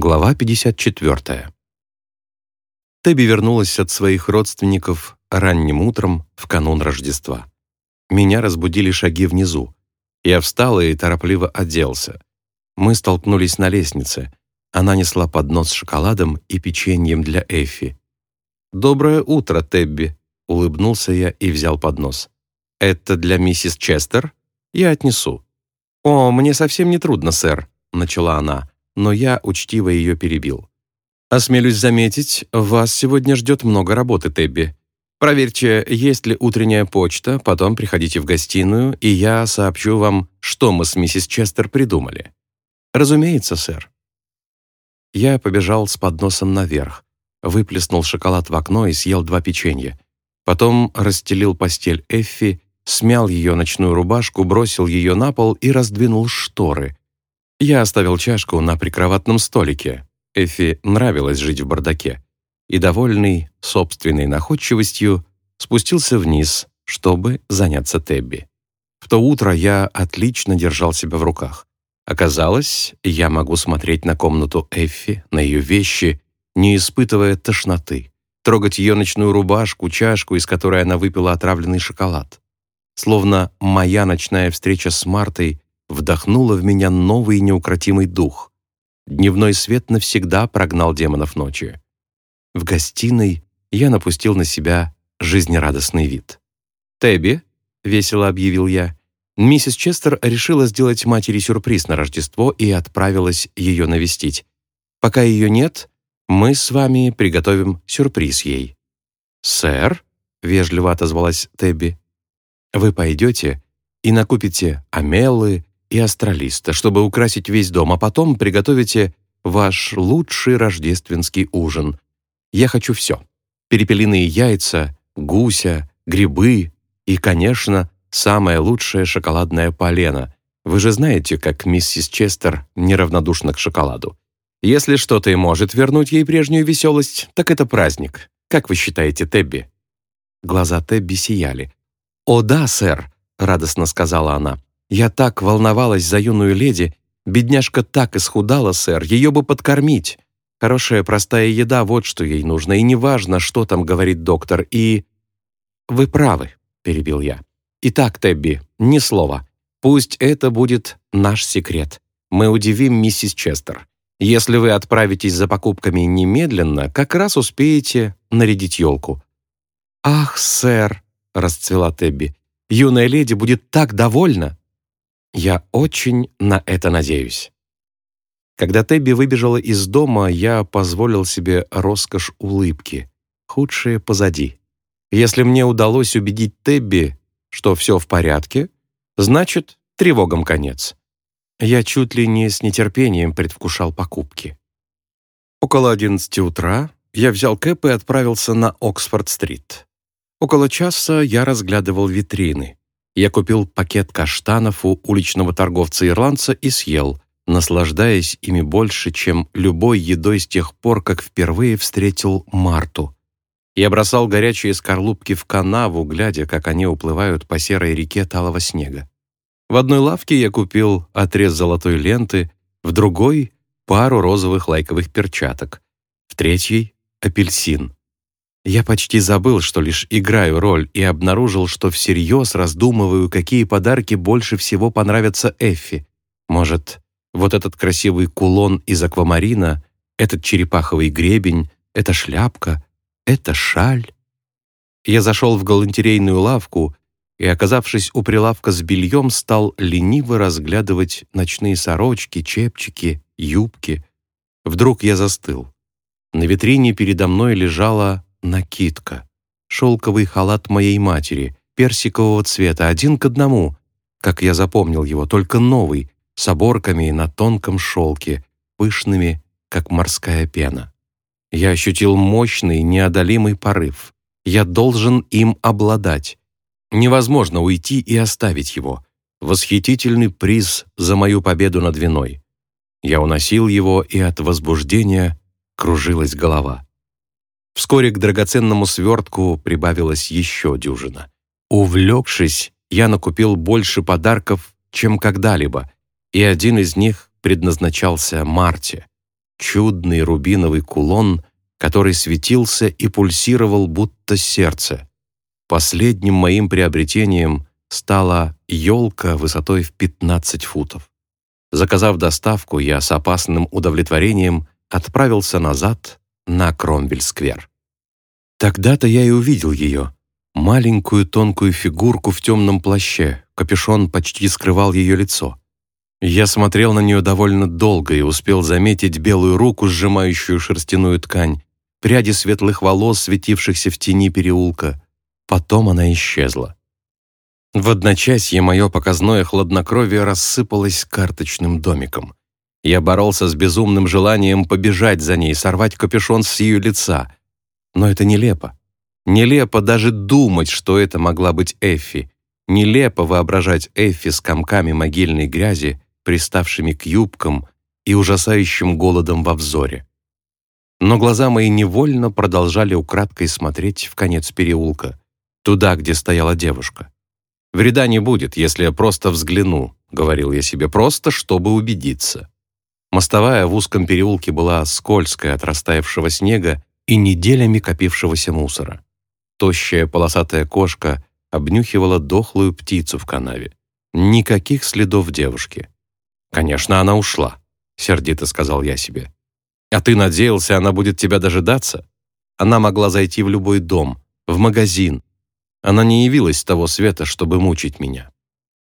Глава 54. Тебби вернулась от своих родственников ранним утром в канун Рождества. Меня разбудили шаги внизу. Я встал и торопливо оделся. Мы столкнулись на лестнице. Она несла поднос с шоколадом и печеньем для Эффи. «Доброе утро, Тебби», — улыбнулся я и взял поднос. «Это для миссис Честер? Я отнесу». «О, мне совсем не трудно, сэр», — начала она но я учтиво ее перебил. «Осмелюсь заметить, вас сегодня ждет много работы, Тебби. Проверьте, есть ли утренняя почта, потом приходите в гостиную, и я сообщу вам, что мы с миссис Честер придумали». «Разумеется, сэр». Я побежал с подносом наверх, выплеснул шоколад в окно и съел два печенья. Потом расстелил постель Эффи, смял ее ночную рубашку, бросил ее на пол и раздвинул шторы, я оставил чашку на прикроватном столике. Эфи нравилось жить в бардаке. И, довольный собственной находчивостью, спустился вниз, чтобы заняться Тебби. В то утро я отлично держал себя в руках. Оказалось, я могу смотреть на комнату Эффи, на ее вещи, не испытывая тошноты, трогать ее ночную рубашку, чашку, из которой она выпила отравленный шоколад. Словно моя ночная встреча с Мартой вдохнула в меня новый неукротимый дух. Дневной свет навсегда прогнал демонов ночи. В гостиной я напустил на себя жизнерадостный вид. «Тебби», — весело объявил я, миссис Честер решила сделать матери сюрприз на Рождество и отправилась ее навестить. Пока ее нет, мы с вами приготовим сюрприз ей». «Сэр», — вежливо отозвалась Тебби, «вы пойдете и накупите амеллы, и астралиста, чтобы украсить весь дом, а потом приготовите ваш лучший рождественский ужин. Я хочу все. Перепелиные яйца, гуся, грибы и, конечно, самое лучшее шоколадное полено. Вы же знаете, как миссис Честер неравнодушна к шоколаду. Если что-то и может вернуть ей прежнюю веселость, так это праздник. Как вы считаете, Тебби?» Глаза Тебби сияли. «О да, сэр», — радостно сказала она. Я так волновалась за юную леди. Бедняжка так исхудала, сэр, ее бы подкормить. Хорошая простая еда, вот что ей нужно, и неважно, что там говорит доктор, и...» «Вы правы», — перебил я. «Итак, Тебби, ни слова. Пусть это будет наш секрет. Мы удивим миссис Честер. Если вы отправитесь за покупками немедленно, как раз успеете нарядить елку». «Ах, сэр», — расцвела Тебби, — «юная леди будет так довольна». Я очень на это надеюсь. Когда Тебби выбежала из дома, я позволил себе роскошь улыбки. Худшее позади. Если мне удалось убедить Тебби, что все в порядке, значит, тревогам конец. Я чуть ли не с нетерпением предвкушал покупки. Около одиннадцати утра я взял кэп и отправился на Оксфорд-стрит. Около часа я разглядывал витрины я купил пакет каштанов у уличного торговца-ирландца и съел, наслаждаясь ими больше, чем любой едой с тех пор, как впервые встретил Марту. Я бросал горячие скорлупки в канаву, глядя, как они уплывают по серой реке талого снега. В одной лавке я купил отрез золотой ленты, в другой — пару розовых лайковых перчаток, в третьей — апельсин. Я почти забыл, что лишь играю роль, и обнаружил, что всерьез раздумываю, какие подарки больше всего понравятся Эффи. Может, вот этот красивый кулон из аквамарина, этот черепаховый гребень, эта шляпка, эта шаль. Я зашел в галантерейную лавку и, оказавшись у прилавка с бельем, стал лениво разглядывать ночные сорочки, чепчики, юбки. Вдруг я застыл. На витрине передо мной лежала накидка. Шелковый халат моей матери, персикового цвета, один к одному, как я запомнил его, только новый, с оборками на тонком шелке, пышными, как морская пена. Я ощутил мощный, неодолимый порыв. Я должен им обладать. Невозможно уйти и оставить его. Восхитительный приз за мою победу над виной. Я уносил его, и от возбуждения кружилась голова. Вскоре к драгоценному свертку прибавилась еще дюжина. Увлекшись, я накупил больше подарков, чем когда-либо, и один из них предназначался Марте. чудный рубиновый кулон, который светился и пульсировал, будто сердце. Последним моим приобретением стала елка высотой в 15 футов. Заказав доставку, я с опасным удовлетворением отправился назад на Кромвель-сквер. Тогда-то я и увидел ее, маленькую тонкую фигурку в темном плаще, капюшон почти скрывал ее лицо. Я смотрел на нее довольно долго и успел заметить белую руку, сжимающую шерстяную ткань, пряди светлых волос, светившихся в тени переулка. Потом она исчезла. В одночасье мое показное хладнокровие рассыпалось карточным домиком. Я боролся с безумным желанием побежать за ней, сорвать капюшон с ее лица. Но это нелепо. Нелепо даже думать, что это могла быть Эффи. Нелепо воображать Эффи с комками могильной грязи, приставшими к юбкам и ужасающим голодом во взоре. Но глаза мои невольно продолжали украдкой смотреть в конец переулка, туда, где стояла девушка. «Вреда не будет, если я просто взгляну», — говорил я себе, просто чтобы убедиться. Мостовая в узком переулке была скользкая от растаявшего снега и неделями копившегося мусора. Тощая полосатая кошка обнюхивала дохлую птицу в канаве. Никаких следов девушки. «Конечно, она ушла», — сердито сказал я себе. «А ты надеялся, она будет тебя дожидаться? Она могла зайти в любой дом, в магазин. Она не явилась с того света, чтобы мучить меня.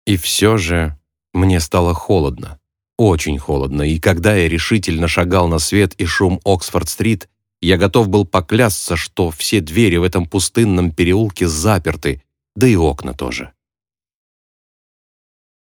И все же мне стало холодно, очень холодно, и когда я решительно шагал на свет и шум Оксфорд-стрит, я готов был поклясться, что все двери в этом пустынном переулке заперты, да и окна тоже.